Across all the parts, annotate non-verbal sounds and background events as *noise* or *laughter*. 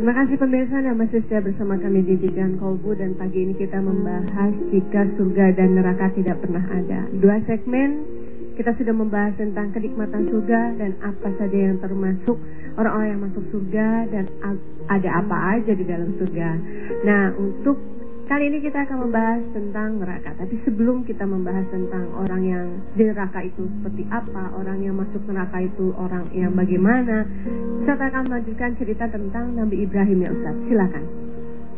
Terima kasih pemirsa dan masih setia bersama kami di Bidan Kolbu dan pagi ini kita membahas jika surga dan neraka tidak pernah ada. Dua segmen kita sudah membahas tentang kenikmatan surga dan apa saja yang termasuk orang-orang yang masuk surga dan ada apa aja di dalam surga. Nah, untuk Kali ini kita akan membahas tentang neraka. Tapi sebelum kita membahas tentang orang yang di neraka itu seperti apa, orang yang masuk neraka itu orang yang bagaimana, Ustaz akan melanjutkan cerita tentang Nabi Ibrahim ya Ustaz. Silakan.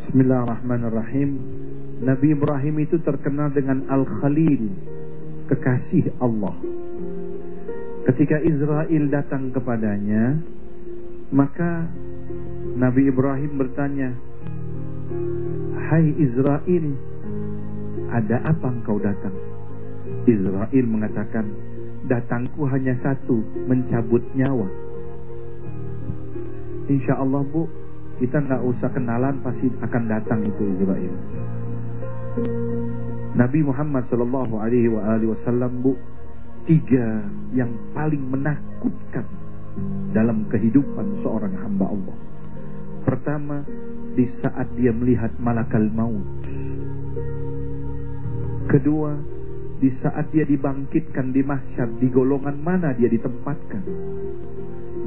Bismillahirrahmanirrahim. Nabi Ibrahim itu terkenal dengan Al-Khalil, kekasih Allah. Ketika Israel datang kepadanya, maka Nabi Ibrahim bertanya, Hai Israel, ada apa engkau datang? Israel mengatakan, datangku hanya satu, mencabut nyawa. Insya Allah bu, kita nggak usah kenalan pasti akan datang itu Israel. Nabi Muhammad Shallallahu Alaihi Wasallam bu, tiga yang paling menakutkan dalam kehidupan seorang hamba Allah. Pertama, di saat dia melihat malakal maut. Kedua, di saat dia dibangkitkan di mahsyar, di golongan mana dia ditempatkan.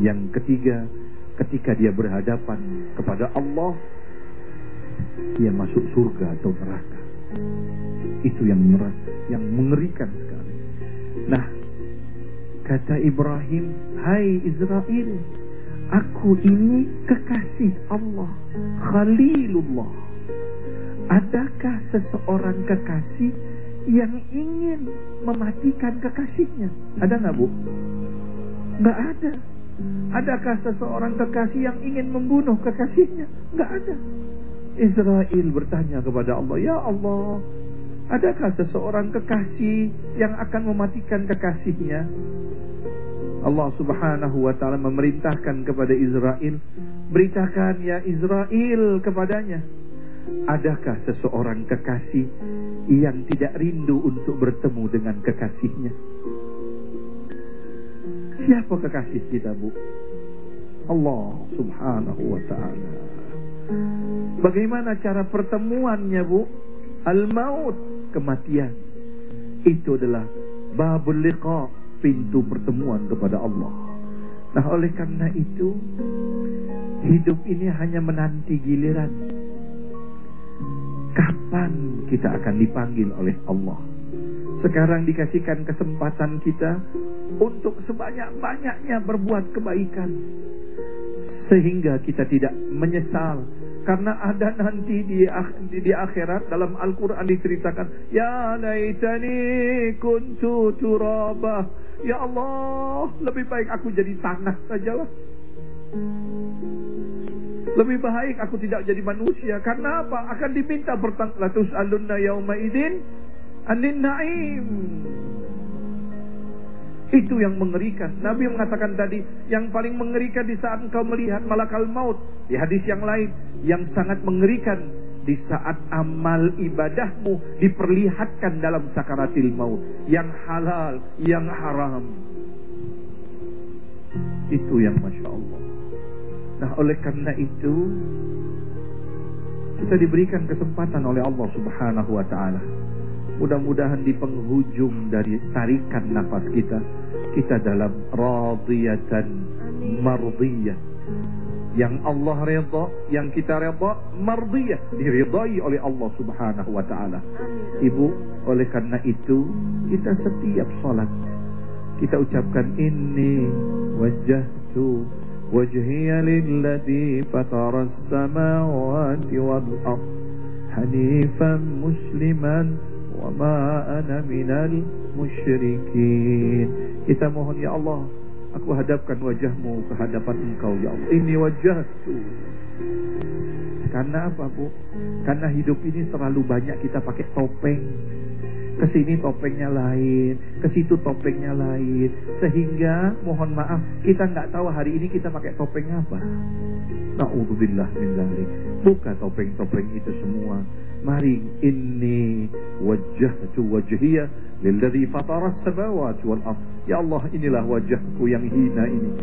Yang ketiga, ketika dia berhadapan kepada Allah, dia masuk surga atau neraka. Itu yang yang mengerikan sekali. Nah, kata Ibrahim, "Hai Israel, Aku ini kekasih Allah, Khalilullah. Adakah seseorang kekasih yang ingin mematikan kekasihnya? Ada nggak bu? Nggak ada. Adakah seseorang kekasih yang ingin membunuh kekasihnya? Nggak ada. Israel bertanya kepada Allah, Ya Allah, adakah seseorang kekasih yang akan mematikan kekasihnya? Allah subhanahu wa ta'ala memerintahkan kepada Israel. Beritakan ya Israel kepadanya. Adakah seseorang kekasih yang tidak rindu untuk bertemu dengan kekasihnya? Siapa kekasih kita bu? Allah subhanahu wa ta'ala. Bagaimana cara pertemuannya bu? Al-maut, kematian. Itu adalah babul liqa' pintu pertemuan kepada Allah. Nah oleh karena itu hidup ini hanya menanti giliran. Kapan kita akan dipanggil oleh Allah? Sekarang dikasihkan kesempatan kita untuk sebanyak-banyaknya berbuat kebaikan. Sehingga kita tidak menyesal karena ada nanti di, di, di akhirat dalam Al-Quran diceritakan. Ya laitani kuntu turabah. Ya Allah, lebih baik aku jadi tanah sajalah. Lebih baik aku tidak jadi manusia. Karena apa? Akan diminta bertanglatus alunna yauma idin anin naim. Itu yang mengerikan. Nabi mengatakan tadi, yang paling mengerikan di saat engkau melihat malakal maut. Di hadis yang lain, yang sangat mengerikan di saat amal ibadahmu diperlihatkan dalam sakaratil maut. Yang halal, yang haram. Itu yang Masya Allah. Nah oleh karena itu, kita diberikan kesempatan oleh Allah subhanahu wa ta'ala Mudah-mudahan di penghujung dari tarikan nafas kita, kita dalam radiyatan mardiyah. Yang Allah redha, yang kita redha, mardiyah, diridai oleh Allah Subhanahu wa taala. Ibu, oleh karena itu kita setiap salat kita ucapkan ini wajjahtu wajhiya lilladzi fatara as-samawati wal ard hanifan musliman wa ma ana minal musyrikin. Kita mohon ya Allah, aku hadapkan wajahmu ke hadapan engkau ya Allah. Ini wajahku. Karena apa bu? Karena hidup ini terlalu banyak kita pakai topeng. Ke sini topengnya lain, ke situ topengnya lain. Sehingga mohon maaf, kita nggak tahu hari ini kita pakai topeng apa. Na'udzubillah min Buka topeng-topeng itu semua Mari inni wajjahtu wajhiya lilladzi fatara as-samawati wal ard. Ya Allah, inilah wajahku yang hina ini.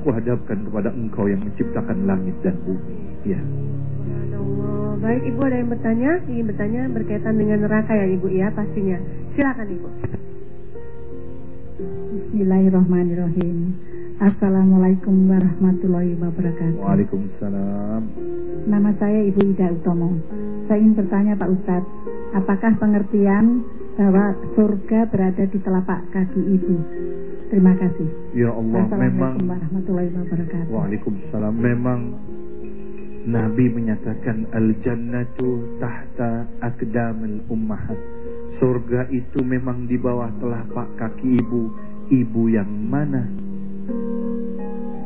Aku hadapkan kepada Engkau yang menciptakan langit dan bumi. Ya. Baik, Ibu ada yang bertanya? Ingin bertanya berkaitan dengan neraka ya Ibu ya pastinya. Silakan Ibu. Bismillahirrahmanirrahim. Assalamualaikum warahmatullahi wabarakatuh. Waalaikumsalam. Nama saya Ibu Ida Utomo. Saya ingin bertanya Pak Ustadz, apakah pengertian bahwa surga berada di telapak kaki ibu? Terima kasih. Ya Allah, memang warahmatullahi wabarakatuh. Waalaikumsalam. Memang Nabi menyatakan al-jannatu tahta akdamil ummahat. Surga itu memang di bawah telapak kaki ibu. Ibu yang mana?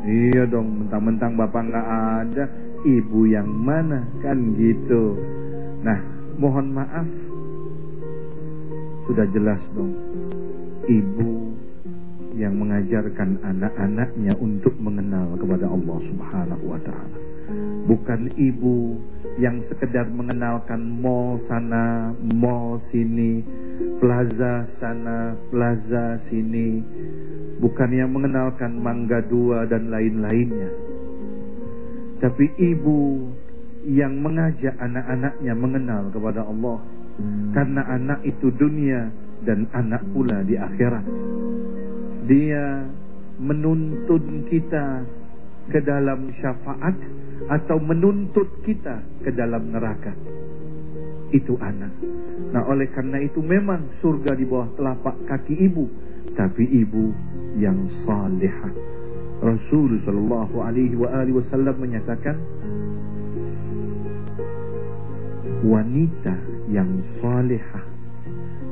Iya dong, mentang-mentang bapak nggak ada, ibu yang mana? Kan gitu. Nah, mohon maaf. Sudah jelas dong. Ibu yang mengajarkan anak-anaknya untuk mengenal kepada Allah Subhanahu wa taala. Bukan ibu yang sekedar mengenalkan mall sana, mall sini, plaza sana, plaza sini. Bukan yang mengenalkan mangga dua dan lain-lainnya. Tapi ibu yang mengajak anak-anaknya mengenal kepada Allah. Karena anak itu dunia dan anak pula di akhirat. Dia menuntun kita ke dalam syafaat atau menuntut kita ke dalam neraka. Itu anak. Nah oleh karena itu memang surga di bawah telapak kaki ibu. Tapi ibu yang salihah. Rasul Shallallahu Alaihi Wasallam menyatakan wanita yang salihah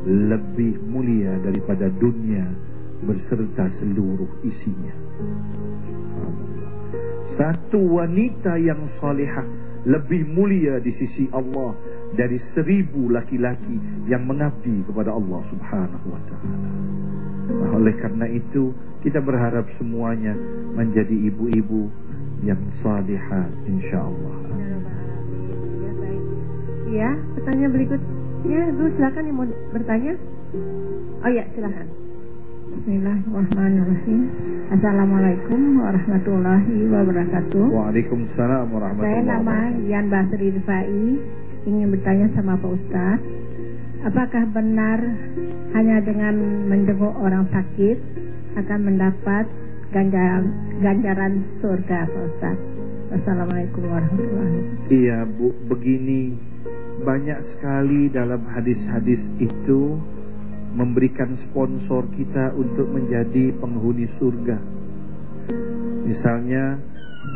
lebih mulia daripada dunia beserta seluruh isinya. Satu wanita yang salihah lebih mulia di sisi Allah dari seribu laki-laki yang mengabdi kepada Allah Subhanahu wa taala. Nah, oleh karena itu kita berharap semuanya menjadi ibu-ibu yang salihah insyaallah. Ya baik. Iya, pertanyaan berikutnya, Bu silakan yang mau bertanya. Oh ya, silakan. Bismillahirrahmanirrahim. Assalamualaikum warahmatullahi wabarakatuh. Waalaikumsalam Saya warahmatullahi nama wabarakatuh. Yan Basri Rifai ingin bertanya sama Pak Ustadz Apakah benar hanya dengan menjenguk orang sakit akan mendapat ganjaran, ganjaran surga Pak Ustadz Assalamualaikum warahmatullahi wabarakatuh. Iya Bu, begini. Banyak sekali dalam hadis-hadis itu memberikan sponsor kita untuk menjadi penghuni surga. Misalnya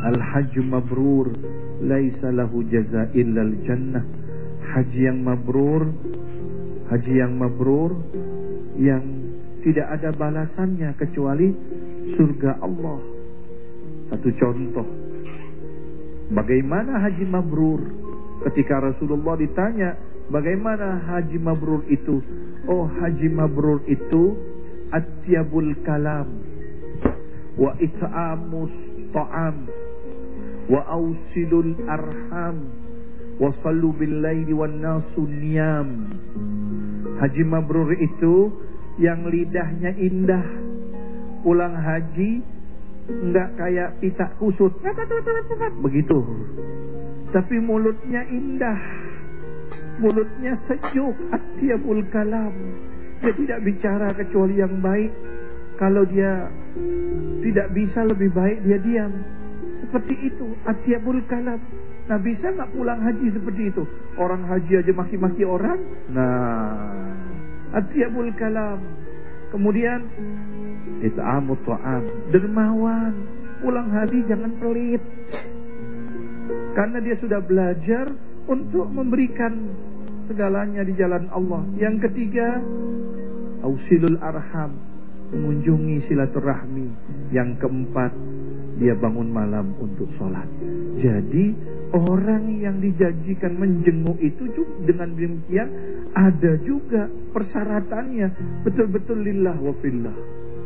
Al-Hajj Mabrur Laisa lahu jaza illal jannah Haji yang mabrur Haji yang mabrur Yang tidak ada balasannya Kecuali surga Allah. Satu contoh. Bagaimana haji mabrur? Ketika Rasulullah ditanya Bagaimana haji mabrur itu? Oh haji mabrur itu Atyabul kalam Wa it'amus ta'am Sallu bil laili wan nasu niyam Haji mabrur itu Yang lidahnya indah. Pulang haji Enggak kayak pitak kusut. Begitu. Tapi mulutnya indah. Mulutnya sejuk Atiabul kalam. Dia tidak bicara kecuali yang baik. Kalau dia tidak bisa lebih baik dia diam Seperti itu. Atiabul kalam Nah bisa nggak pulang haji seperti itu? Orang haji aja maki-maki orang. Nah Atiabul kalam Kemudian It'amu ta'am. Dermawan Pulang haji jangan pelit. Karena dia sudah belajar Untuk memberikan Segalanya di jalan Allah. Yang ketiga Ausilul arham. Mengunjungi silaturahmi. Yang keempat Dia bangun malam untuk sholat Jadi Orang yang dijanjikan menjenguk itu juga dengan demikian ada juga persyaratannya betul-betul lillah wa fillah.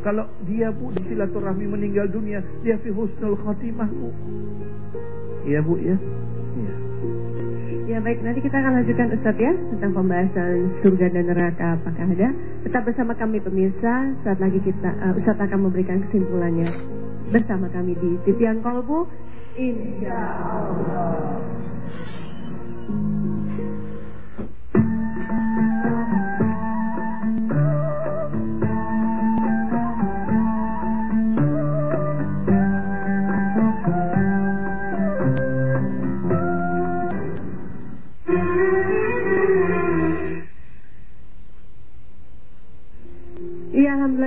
Kalau dia bu di silaturahmi meninggal dunia, dia fi husnul khatimah bu. Iya bu ya. Iya. Ya baik, nanti kita akan lanjutkan Ustadz ya tentang pembahasan surga dan neraka apakah ada. Tetap bersama kami pemirsa, saat lagi kita uh, Ustadz akan memberikan kesimpulannya bersama kami di Titian Kolbu. Insya Allah.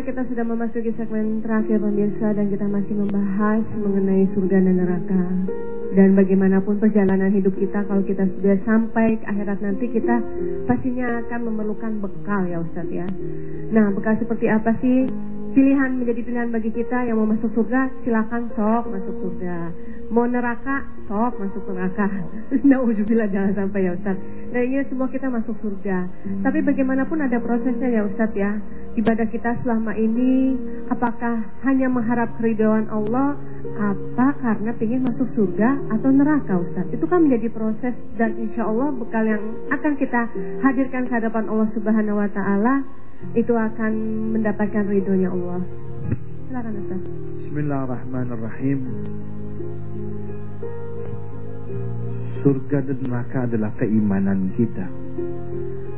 Kita sudah memasuki segmen terakhir pemirsa dan kita masih membahas mengenai surga dan neraka. Dan bagaimanapun perjalanan hidup kita kalau kita sudah sampai ke akhirat nanti kita pastinya akan memerlukan bekal ya Ustadz ya. Nah bekal seperti apa sih? Pilihan menjadi pilihan bagi kita yang mau masuk surga silakan sok masuk surga. Mau neraka sok masuk neraka. *laughs* Nauzubillah jangan sampai ya Ustadz. Nah ini semua kita masuk surga. Tapi bagaimanapun ada prosesnya ya Ustadz ya ibadah kita selama ini apakah hanya mengharap keridhaan Allah? Apa karena ingin masuk surga atau neraka Ustaz? Itu kan menjadi proses dan insya Allah bekal yang akan kita hadirkan ke hadapan Allah Subhanahu Wa Taala itu akan mendapatkan ridhonya Allah. Silakan Ustaz. Bismillahirrahmanirrahim. Surga dan neraka adalah keimanan kita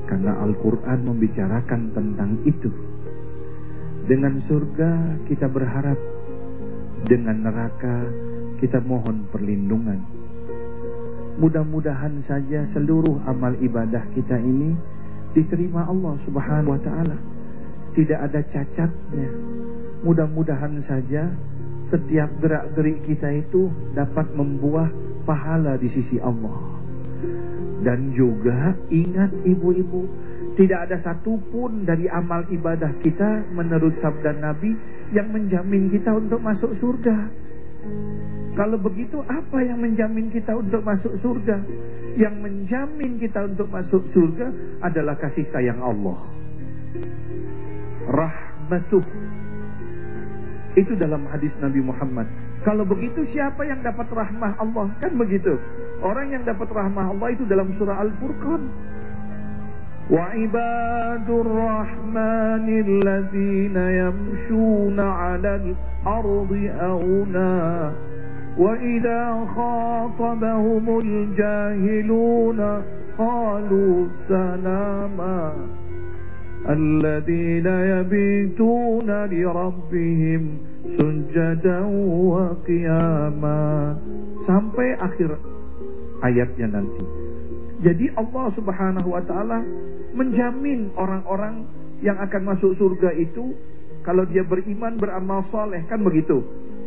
karena Al-Quran membicarakan tentang itu. Dengan surga kita berharap, dengan neraka kita mohon perlindungan. Mudah-mudahan saja seluruh amal ibadah kita ini diterima Allah Subhanahu wa taala. Tidak ada cacatnya. Mudah-mudahan saja setiap gerak-gerik kita itu dapat membuah pahala di sisi Allah. Dan juga ingat ibu-ibu, tidak ada satupun dari amal ibadah kita menurut sabda Nabi yang menjamin kita untuk masuk surga. Kalau begitu apa yang menjamin kita untuk masuk surga? Yang menjamin kita untuk masuk surga adalah kasih sayang Allah. Rahmatuh. Itu dalam hadis Nabi Muhammad. Kalau begitu siapa yang dapat rahmah Allah? Kan begitu. Orang yang dapat rahmah Allah itu dalam surah Al-Furqan. وعباد الرحمن الذين يمشون على الأرض أغنا وإذا خاطبهم الجاهلون قالوا سلاما الذين يبيتون لربهم سجدا وقياما sampai akhir. Ayatnya nanti. Jadi Allah Subhanahu wa taala menjamin orang-orang yang akan masuk surga itu kalau dia beriman beramal soleh kan begitu.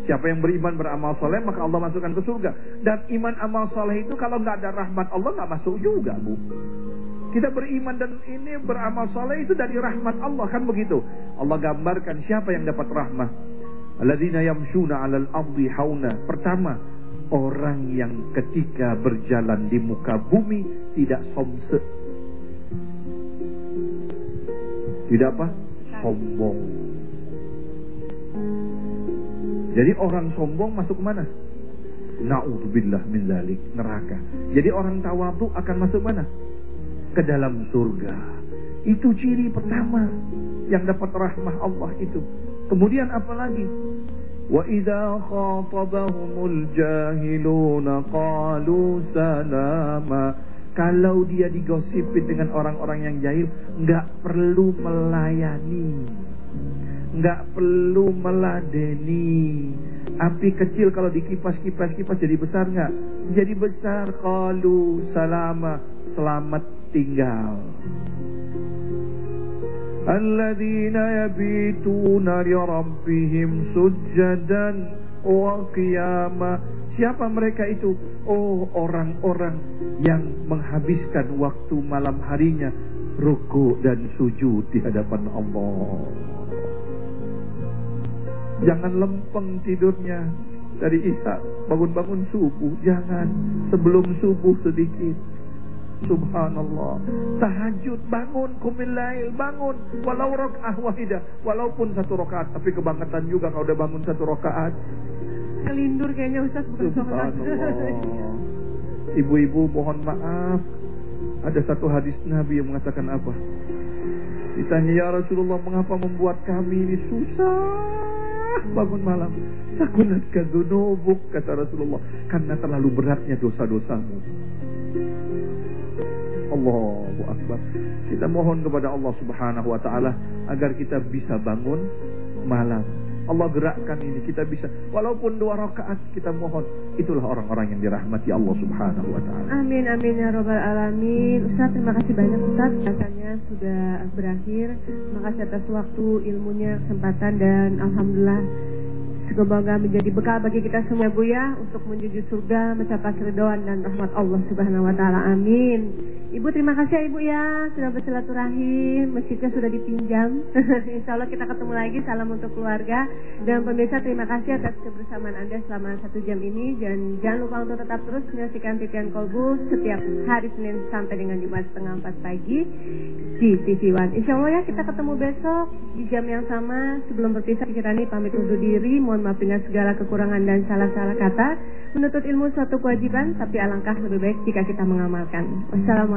Siapa yang beriman beramal soleh maka Allah masukkan ke surga. Dan iman amal soleh itu kalau nggak ada rahmat Allah nggak masuk juga bu. Kita beriman dan ini beramal soleh itu dari rahmat Allah kan begitu. Allah gambarkan siapa yang dapat rahmat. Alladzina yamshuna 'alal ardi hauna. Pertama, orang yang ketika berjalan di muka bumi tidak somse. Tidak apa? Sombong. Jadi orang sombong masuk mana? Na'udzubillah min zalik, neraka. Jadi orang tawadu akan masuk mana? ke dalam surga. Itu ciri pertama yang dapat rahmah Allah itu. Kemudian apa lagi? Idza khatabahumul jahiluna qalu salama. Kalau dia digosipin dengan orang-orang yang jahil, nggak perlu melayani. Nggak perlu meladeni. Api kecil kalau dikipas-kipas kipas jadi besar nggak? Jadi besar. Kalau salama, selamat tinggal. Li rabbihim sujjadan wa qiyama. Siapa mereka itu? Oh, orang-orang yang menghabiskan waktu malam harinya ruku dan sujud di hadapan Allah. Jangan lempeng tidurnya dari Isa bangun-bangun subuh, jangan sebelum subuh sedikit. Subhanallah. Tahajud bangun, kumilail bangun, walau rakaat wahidah, walaupun satu rakaat, tapi kebangetan juga kalau udah bangun satu rakaat. Kelindur kayaknya Ustaz bukan Subhanallah. Ibu-ibu mohon maaf. Ada satu hadis Nabi yang mengatakan apa? Ditanya ya Rasulullah mengapa membuat kami ini susah bangun malam. Sakunat kadunubuk kata Rasulullah. Karena terlalu beratnya dosa-dosamu. Allahu Akbar. Kita mohon kepada Allah Subhanahu wa taala agar kita bisa bangun malam. Allah gerakkan ini kita bisa walaupun dua rakaat kita mohon itulah orang-orang yang dirahmati Allah Subhanahu wa taala. Amin amin ya robbal alamin. Ustaz terima kasih banyak Ustaz rasanya sudah berakhir. Terima kasih atas waktu, ilmunya, kesempatan dan alhamdulillah Semoga menjadi bekal bagi kita semua Bu ya untuk menuju surga, mencapai keridhaan dan rahmat Allah Subhanahu wa taala. Amin. Ibu terima kasih ya Ibu ya sudah bersilaturahim, masjidnya sudah dipinjam. *laughs* Insya Allah kita ketemu lagi. Salam untuk keluarga dan pemirsa terima kasih atas kebersamaan Anda selama satu jam ini dan jangan lupa untuk tetap terus menyaksikan titian kolbu setiap hari Senin sampai dengan Jumat setengah empat pagi di TV One. Insya Allah ya kita ketemu besok di jam yang sama. Sebelum berpisah kita nih pamit undur diri. Mohon maaf dengan segala kekurangan dan salah-salah kata. Menuntut ilmu suatu kewajiban, tapi alangkah lebih baik jika kita mengamalkan. Wassalamualaikum